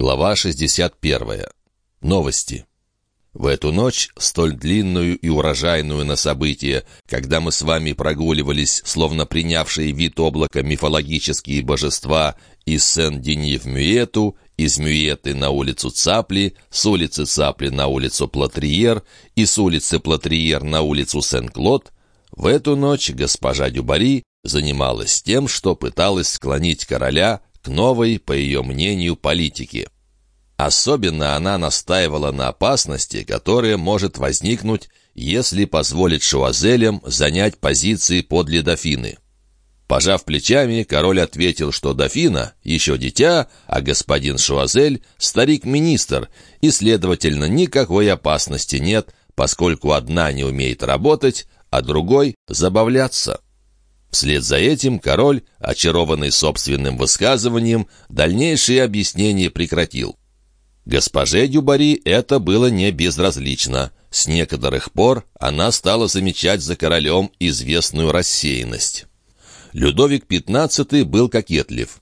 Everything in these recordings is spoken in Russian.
Глава 61. Новости. В эту ночь, столь длинную и урожайную на события, когда мы с вами прогуливались, словно принявшие вид облака мифологические божества из Сен-Дени в Мюету, из Мюеты на улицу Цапли, с улицы Цапли на улицу Платриер и с улицы Платриер на улицу Сен-Клод, в эту ночь госпожа Дюбари занималась тем, что пыталась склонить короля новой, по ее мнению, политике. Особенно она настаивала на опасности, которая может возникнуть, если позволить шуазелям занять позиции подле дофины. Пожав плечами, король ответил, что дофина еще дитя, а господин Шуазель — старик-министр, и, следовательно, никакой опасности нет, поскольку одна не умеет работать, а другой — забавляться. Вслед за этим король, очарованный собственным высказыванием, дальнейшие объяснения прекратил. Госпоже Дюбари это было не безразлично. С некоторых пор она стала замечать за королем известную рассеянность. Людовик XV был кокетлив.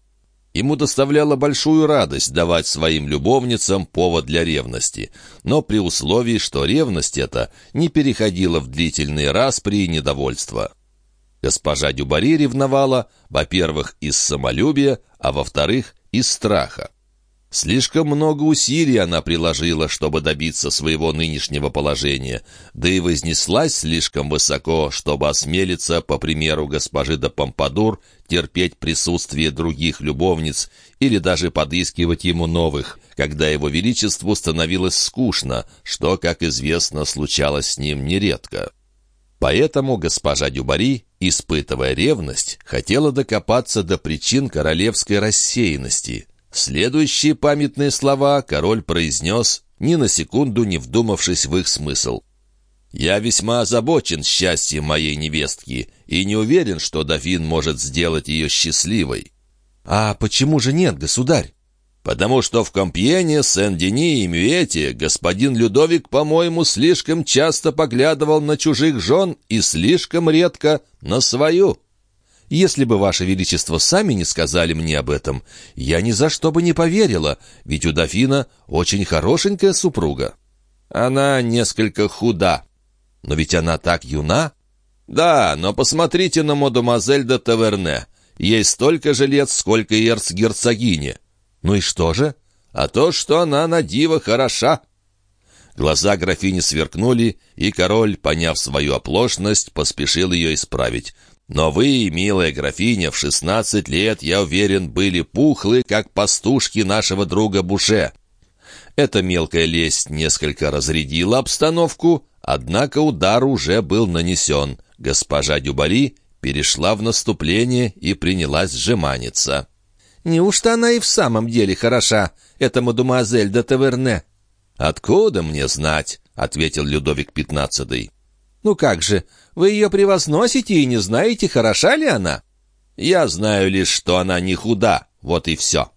Ему доставляло большую радость давать своим любовницам повод для ревности, но при условии, что ревность эта не переходила в длительные распри и недовольство. Госпожа Дюбари ревновала, во-первых, из самолюбия, а во-вторых, из страха. Слишком много усилий она приложила, чтобы добиться своего нынешнего положения, да и вознеслась слишком высоко, чтобы осмелиться, по примеру госпожи де Помпадур, терпеть присутствие других любовниц или даже подыскивать ему новых, когда его величеству становилось скучно, что, как известно, случалось с ним нередко. Поэтому госпожа Дюбари, испытывая ревность, хотела докопаться до причин королевской рассеянности. Следующие памятные слова король произнес, ни на секунду не вдумавшись в их смысл. «Я весьма озабочен счастьем моей невестки и не уверен, что дофин может сделать ее счастливой». «А почему же нет, государь?» Потому что в Компьене, Сен-Дени и Мюэте господин Людовик, по-моему, слишком часто поглядывал на чужих жен и слишком редко на свою. Если бы, Ваше Величество, сами не сказали мне об этом, я ни за что бы не поверила, ведь у дофина очень хорошенькая супруга. Она несколько худа. Но ведь она так юна. Да, но посмотрите на мадемуазель де Таверне. Ей столько же лет, сколько и эрцгерцогине. «Ну и что же?» «А то, что она на диво хороша». Глаза графини сверкнули, и король, поняв свою оплошность, поспешил ее исправить. «Но вы, милая графиня, в шестнадцать лет, я уверен, были пухлы, как пастушки нашего друга Буше». Эта мелкая лесть несколько разрядила обстановку, однако удар уже был нанесен. Госпожа Дюбари перешла в наступление и принялась сжиманиться. Неужто она и в самом деле хороша, эта мадемуазель де Таверне?» «Откуда мне знать?» — ответил Людовик XV. «Ну как же, вы ее превозносите и не знаете, хороша ли она?» «Я знаю лишь, что она не худа, вот и все».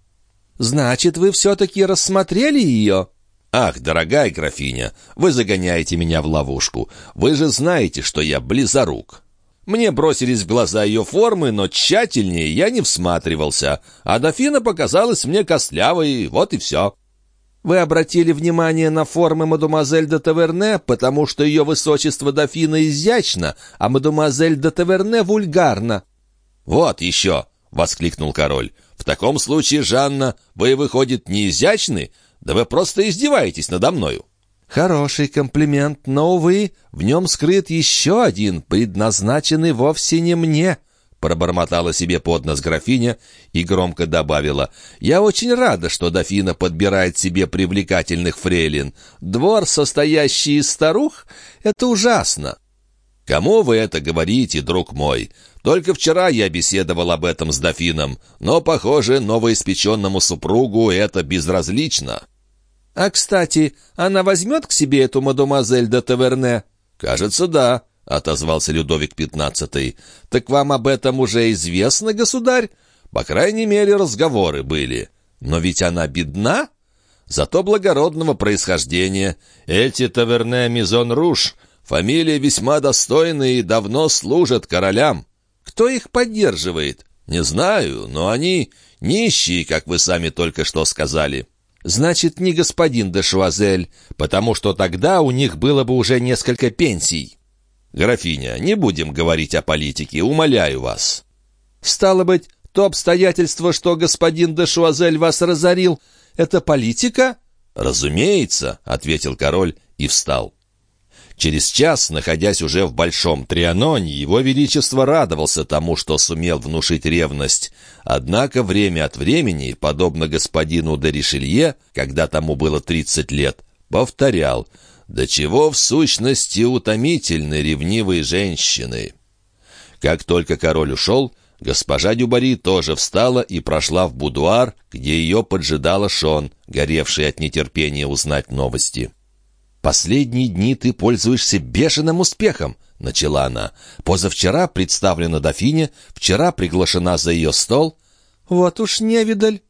«Значит, вы все-таки рассмотрели ее?» «Ах, дорогая графиня, вы загоняете меня в ловушку. Вы же знаете, что я близорук». Мне бросились в глаза ее формы, но тщательнее я не всматривался, а дофина показалась мне костлявой, вот и все. Вы обратили внимание на формы мадемуазель де Таверне, потому что ее высочество дофина изящно, а мадемуазель де Таверне вульгарна. «Вот еще!» — воскликнул король. «В таком случае, Жанна, вы, выходит, не изящны? Да вы просто издеваетесь надо мною». Хороший комплимент, но, увы, в нем скрыт еще один, предназначенный вовсе не мне, пробормотала себе под нос графиня и громко добавила. «Я очень рада, что дофина подбирает себе привлекательных фрейлин. Двор, состоящий из старух, — это ужасно». «Кому вы это говорите, друг мой? Только вчера я беседовал об этом с дофином, но, похоже, новоиспеченному супругу это безразлично». «А, кстати, она возьмет к себе эту мадемуазель де Таверне?» «Кажется, да», — отозвался Людовик XV. «Так вам об этом уже известно, государь?» «По крайней мере, разговоры были. Но ведь она бедна?» «Зато благородного происхождения. Эти Таверне Мизон Руш, фамилия весьма достойная и давно служат королям. Кто их поддерживает?» «Не знаю, но они нищие, как вы сами только что сказали». Значит, не господин де Шуазель, потому что тогда у них было бы уже несколько пенсий. Графиня, не будем говорить о политике, умоляю вас. Стало быть, то обстоятельство, что господин де Шуазель вас разорил, это политика? Разумеется, ответил король и встал. Через час, находясь уже в Большом Трианоне, его величество радовался тому, что сумел внушить ревность. Однако время от времени, подобно господину де Ришелье, когда тому было 30 лет, повторял «До чего в сущности утомительны ревнивые женщины?» Как только король ушел, госпожа Дюбари тоже встала и прошла в будуар, где ее поджидала Шон, горевший от нетерпения узнать новости. «Последние дни ты пользуешься бешеным успехом», — начала она. «Позавчера представлена дофине, вчера приглашена за ее стол». «Вот уж невидаль».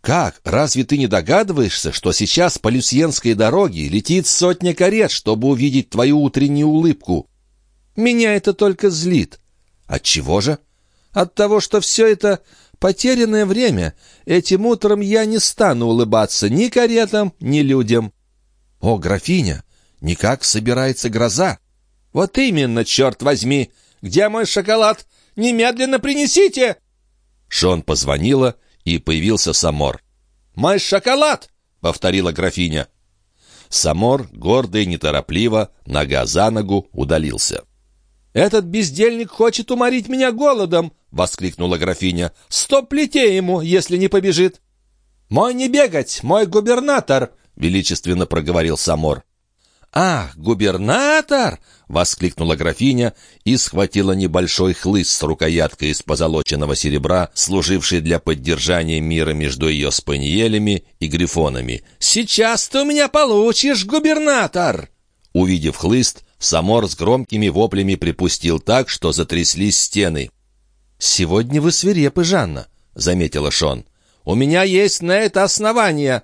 «Как? Разве ты не догадываешься, что сейчас по Люсьенской дороге летит сотня карет, чтобы увидеть твою утреннюю улыбку?» «Меня это только злит». «От чего же?» «От того, что все это потерянное время. Этим утром я не стану улыбаться ни каретам, ни людям». «О, графиня, никак собирается гроза!» «Вот именно, черт возьми! Где мой шоколад? Немедленно принесите!» Шон позвонила, и появился Самор. «Мой шоколад!» — повторила графиня. Замор, гордо и неторопливо, нога за ногу, удалился. «Этот бездельник хочет уморить меня голодом!» — воскликнула графиня. «Сто плетей ему, если не побежит!» «Мой не бегать, мой губернатор!» Величественно проговорил Замор. «Ах, губернатор!» — воскликнула графиня и схватила небольшой хлыст с рукояткой из позолоченного серебра, служивший для поддержания мира между ее спаниелями и грифонами. «Сейчас ты у меня получишь, губернатор!» Увидев хлыст, Самор с громкими воплями припустил так, что затряслись стены. «Сегодня вы свирепы, Жанна», — заметила Шон. «У меня есть на это основание»,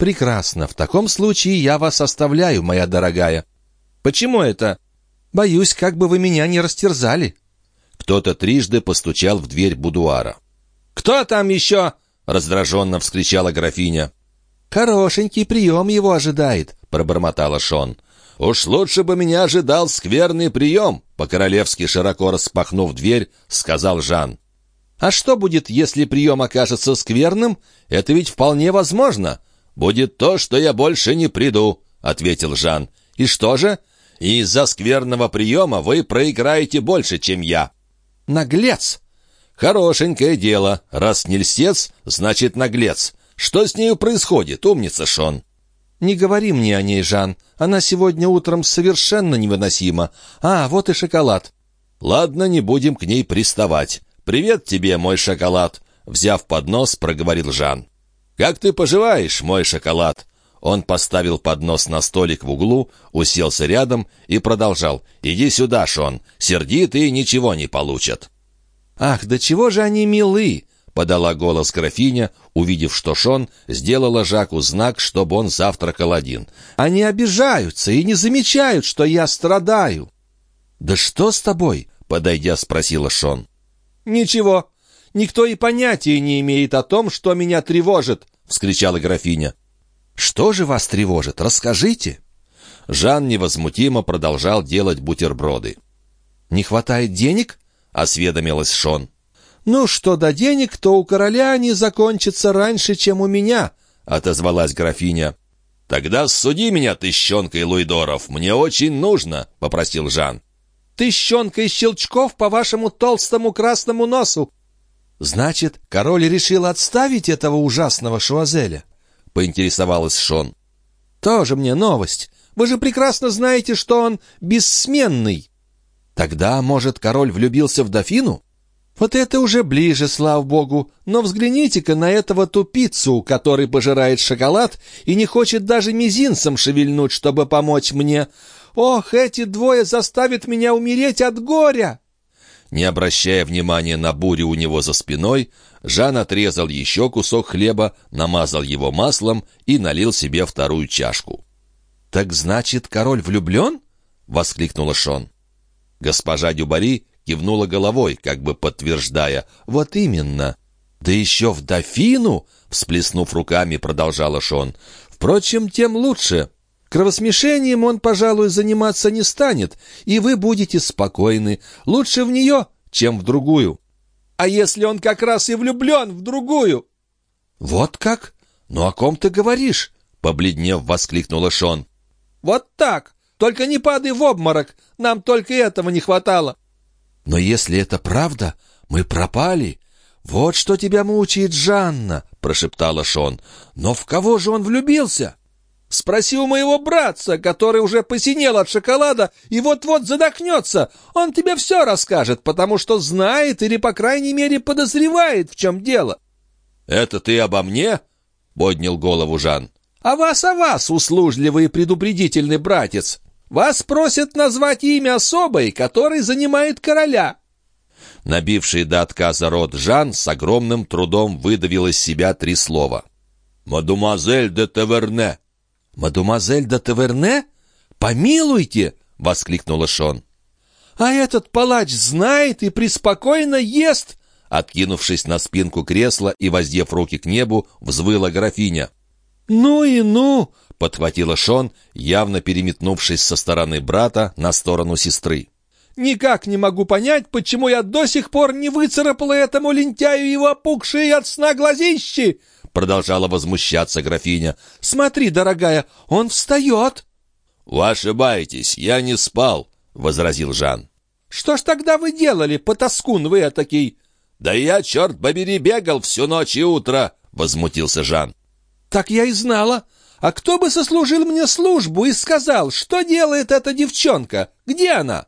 «Прекрасно. В таком случае я вас оставляю, моя дорогая». «Почему это?» «Боюсь, как бы вы меня не растерзали». Кто-то трижды постучал в дверь будуара. «Кто там еще?» — раздраженно вскричала графиня. «Хорошенький прием его ожидает», — пробормотала Шон. «Уж лучше бы меня ожидал скверный прием», — по-королевски широко распахнув дверь, сказал Жан. «А что будет, если прием окажется скверным? Это ведь вполне возможно. «Будет то, что я больше не приду», — ответил Жан. «И что же? Из-за скверного приема вы проиграете больше, чем я». «Наглец!» «Хорошенькое дело. Раз не льстец, значит наглец. Что с нею происходит, умница Шон?» «Не говори мне о ней, Жан. Она сегодня утром совершенно невыносима. А, вот и шоколад». «Ладно, не будем к ней приставать. Привет тебе, мой шоколад!» Взяв поднос, проговорил Жан. «Как ты поживаешь, мой шоколад?» Он поставил поднос на столик в углу, уселся рядом и продолжал. «Иди сюда, Шон. Сердитые ничего не получат». «Ах, да чего же они милы!» — подала голос графиня, увидев, что Шон сделала Жаку знак, чтобы он завтракал один. «Они обижаются и не замечают, что я страдаю». «Да что с тобой?» — подойдя, спросила Шон. «Ничего. Никто и понятия не имеет о том, что меня тревожит вскричала графиня. «Что же вас тревожит? Расскажите!» Жан невозмутимо продолжал делать бутерброды. «Не хватает денег?» — осведомилась Шон. «Ну, что до денег, то у короля они закончатся раньше, чем у меня», — отозвалась графиня. «Тогда суди меня тыщенкой луидоров, мне очень нужно», — попросил Жан. «Тыщенкой щелчков по вашему толстому красному носу», «Значит, король решил отставить этого ужасного Шуазеля?» — поинтересовалась Шон. «Тоже мне новость. Вы же прекрасно знаете, что он бессменный». «Тогда, может, король влюбился в дофину?» «Вот это уже ближе, слава богу. Но взгляните-ка на этого тупицу, который пожирает шоколад и не хочет даже мизинцем шевельнуть, чтобы помочь мне. Ох, эти двое заставят меня умереть от горя!» Не обращая внимания на бурю у него за спиной, Жан отрезал еще кусок хлеба, намазал его маслом и налил себе вторую чашку. «Так значит, король влюблен?» — воскликнула Шон. Госпожа Дюбари кивнула головой, как бы подтверждая. «Вот именно». «Да еще в дофину!» — всплеснув руками, продолжала Шон. «Впрочем, тем лучше. Кровосмешением он, пожалуй, заниматься не станет, и вы будете спокойны. Лучше в нее, чем в другую». «А если он как раз и влюблен в другую?» «Вот как? Ну о ком ты говоришь?» — побледнев, воскликнула Шон. «Вот так! Только не падай в обморок! Нам только этого не хватало!» «Но если это правда, мы пропали!» «Вот что тебя мучает Жанна!» — прошептала Шон. «Но в кого же он влюбился?» «Спроси у моего братца, который уже посинел от шоколада и вот-вот задохнется. Он тебе все расскажет, потому что знает или, по крайней мере, подозревает, в чем дело». «Это ты обо мне?» — поднял голову Жан. «А вас, а вас, услужливый и предупредительный братец! Вас просят назвать имя особой, который занимает короля. Набивший до отказа рот Жан с огромным трудом выдавил из себя три слова. «Мадемуазель де Таверне». «Мадемуазель де Таверне? Помилуйте!» — воскликнула Шон. «А этот палач знает и преспокойно ест!» Откинувшись на спинку кресла и воздев руки к небу, взвыла графиня. «Ну и ну!» — подхватила Шон, явно переметнувшись со стороны брата на сторону сестры. Никак не могу понять, почему я до сих пор не выцарапала этому лентяю его опухшие от сна глазищи!» Продолжала возмущаться графиня. «Смотри, дорогая, он встает!» «Вы ошибаетесь, я не спал», — возразил Жан. «Что ж тогда вы делали, потаскун вы этакий?» «Да я, черт побери, бегал всю ночь и утро», — возмутился Жан. «Так я и знала. А кто бы сослужил мне службу и сказал, что делает эта девчонка? Где она?»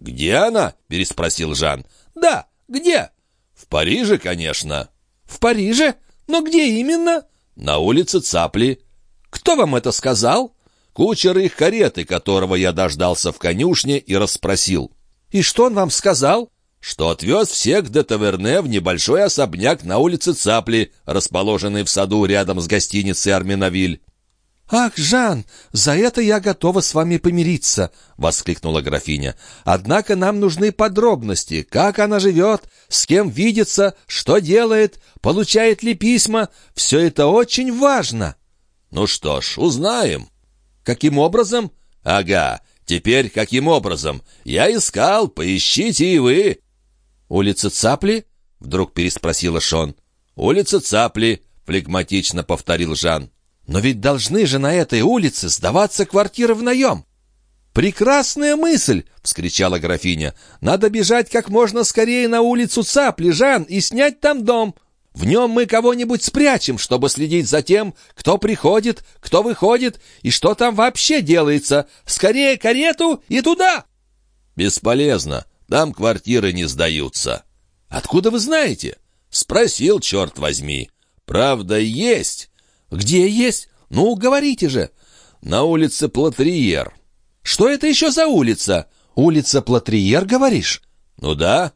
«Где она?» — переспросил Жан. «Да, где?» «В Париже, конечно». «В Париже? Но где именно?» «На улице Цапли». «Кто вам это сказал?» «Кучер их кареты, которого я дождался в конюшне и расспросил». «И что он вам сказал?» что отвез всех до Таверне в небольшой особняк на улице Цапли, расположенный в саду рядом с гостиницей Арминовиль. «Ах, Жан, за это я готова с вами помириться!» — воскликнула графиня. «Однако нам нужны подробности, как она живет, с кем видится, что делает, получает ли письма. Все это очень важно!» «Ну что ж, узнаем». «Каким образом?» «Ага, теперь каким образом? Я искал, поищите и вы». «Улица Цапли?» — вдруг переспросила Шон. «Улица Цапли», — флегматично повторил Жан. Но ведь должны же на этой улице сдаваться квартиры в наем. «Прекрасная мысль!» — вскричала графиня. «Надо бежать как можно скорее на улицу Цапли, Жан, и снять там дом. В нем мы кого-нибудь спрячем, чтобы следить за тем, кто приходит, кто выходит и что там вообще делается. Скорее карету и туда!» «Бесполезно. Там квартиры не сдаются». «Откуда вы знаете?» «Спросил, черт возьми. Правда, есть». «Где есть? Ну, говорите же!» «На улице Платриер». «Что это еще за улица? Улица Платриер, говоришь?» «Ну да».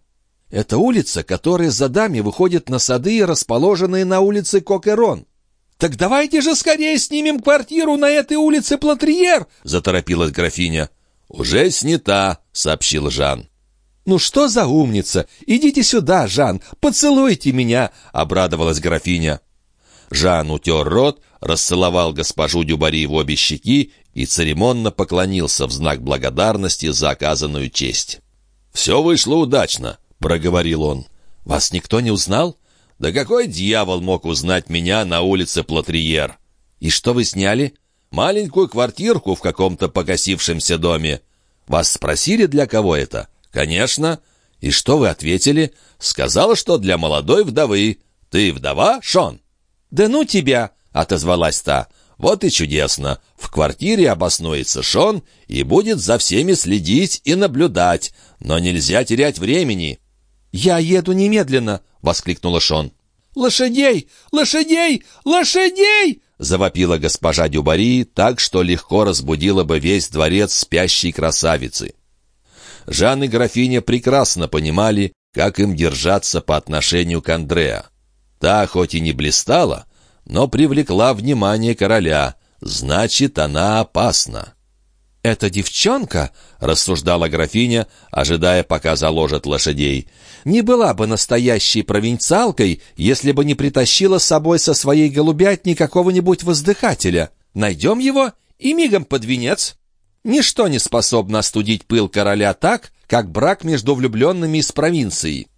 «Это улица, которая за дами выходит на сады, расположенные на улице Кокерон». «Так давайте же скорее снимем квартиру на этой улице Платриер!» — заторопилась графиня. «Уже снята», — сообщил Жан. «Ну что за умница? Идите сюда, Жан, поцелуйте меня!» — обрадовалась графиня. Жан утер рот, расцеловал госпожу Дюбари в обе щеки и церемонно поклонился в знак благодарности за оказанную честь. «Все вышло удачно», — проговорил он. «Вас никто не узнал?» «Да какой дьявол мог узнать меня на улице Платриер?» «И что вы сняли?» «Маленькую квартирку в каком-то покосившемся доме». «Вас спросили, для кого это?» «Конечно». «И что вы ответили?» «Сказала, что для молодой вдовы. Ты вдова, Шон?» «Да ну тебя!» — отозвалась та. «Вот и чудесно. В квартире обоснуется Шон и будет за всеми следить и наблюдать. Но нельзя терять времени». «Я еду немедленно!» — воскликнула Шон. «Лошадей! Лошадей! Лошадей!» — завопила госпожа Дюбари так, что легко разбудила бы весь дворец спящей красавицы. Жан и графиня прекрасно понимали, как им держаться по отношению к Андреа. Та хоть и не блистала, но привлекла внимание короля, значит, она опасна. «Эта девчонка», — рассуждала графиня, ожидая, пока заложат лошадей, «не была бы настоящей провинциалкой, если бы не притащила с собой со своей голубятни какого-нибудь воздыхателя. Найдем его и мигом под венец». Ничто не способно остудить пыл короля так, как брак между влюбленными из провинции.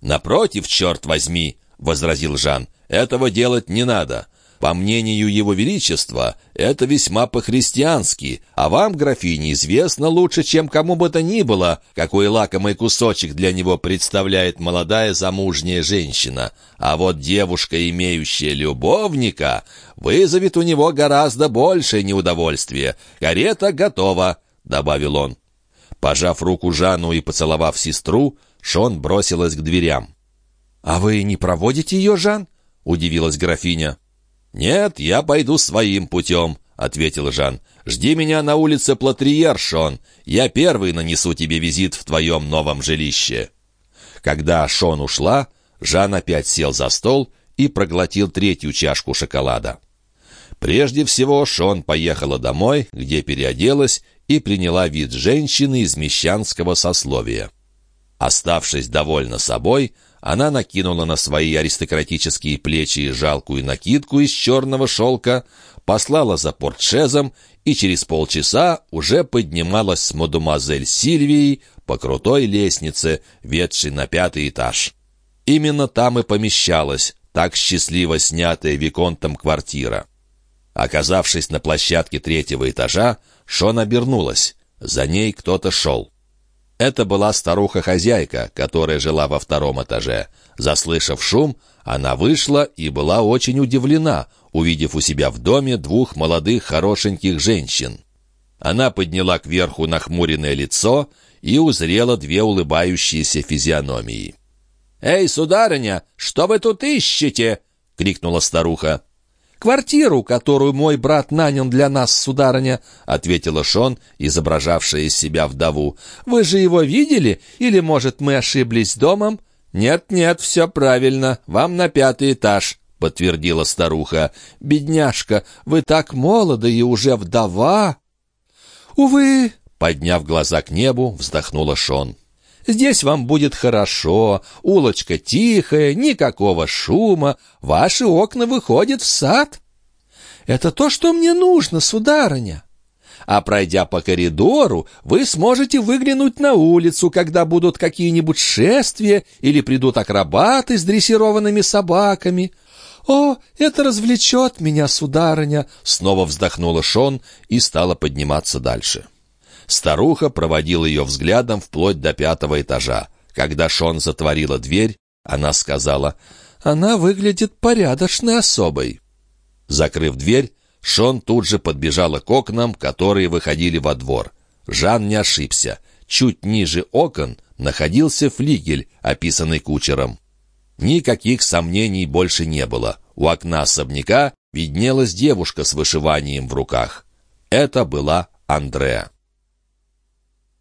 «Напротив, черт возьми!» — возразил Жан. «Этого делать не надо. По мнению Его Величества, это весьма по-христиански, а вам, графине, известно лучше, чем кому бы то ни было, какой лакомый кусочек для него представляет молодая замужняя женщина. А вот девушка, имеющая любовника, вызовет у него гораздо большее неудовольствие. Карета готова», — добавил он. Пожав руку Жанну и поцеловав сестру, Шон бросилась к дверям. «А вы не проводите ее, Жан?» — удивилась графиня. «Нет, я пойду своим путем», — ответил Жан. «Жди меня на улице Платриер, Шон. Я первый нанесу тебе визит в твоем новом жилище». Когда Шон ушла, Жан опять сел за стол и проглотил третью чашку шоколада. Прежде всего Шон поехала домой, где переоделась и приняла вид женщины из мещанского сословия. Оставшись довольна собой, она накинула на свои аристократические плечи жалкую накидку из черного шелка, послала за портшезом и через полчаса уже поднималась с мадемуазель Сильвией по крутой лестнице, ведшей на пятый этаж. Именно там и помещалась, так счастливо снятая Виконтом квартира. Оказавшись на площадке третьего этажа, Шон обернулась. За ней кто-то шел. Это была старуха-хозяйка, которая жила во втором этаже. Заслышав шум, она вышла и была очень удивлена, увидев у себя в доме двух молодых хорошеньких женщин. Она подняла кверху нахмуренное лицо и узрела две улыбающиеся физиономии. «Эй, сударыня, что вы тут ищете?» — крикнула старуха. «Квартиру, которую мой брат нанял для нас, сударыня», — ответила Шон, изображавшая из себя вдову. «Вы же его видели? Или, может, мы ошиблись домом?» «Нет-нет, все правильно. Вам на пятый этаж», — подтвердила старуха. «Бедняжка, вы так молоды и уже вдова!» «Увы!» — подняв глаза к небу, вздохнула Шон. Здесь вам будет хорошо, улочка тихая, никакого шума, ваши окна выходят в сад. Это то, что мне нужно, сударыня. А пройдя по коридору, вы сможете выглянуть на улицу, когда будут какие-нибудь шествия или придут акробаты с дрессированными собаками. «О, это развлечет меня, сударыня!» Снова вздохнула Шон и стала подниматься дальше. Старуха проводила ее взглядом вплоть до пятого этажа. Когда Шон затворила дверь, она сказала, «Она выглядит порядочной особой». Закрыв дверь, Шон тут же подбежала к окнам, которые выходили во двор. Жан не ошибся. Чуть ниже окон находился флигель, описанный кучером. Никаких сомнений больше не было. У окна особняка виднелась девушка с вышиванием в руках. Это была Андреа.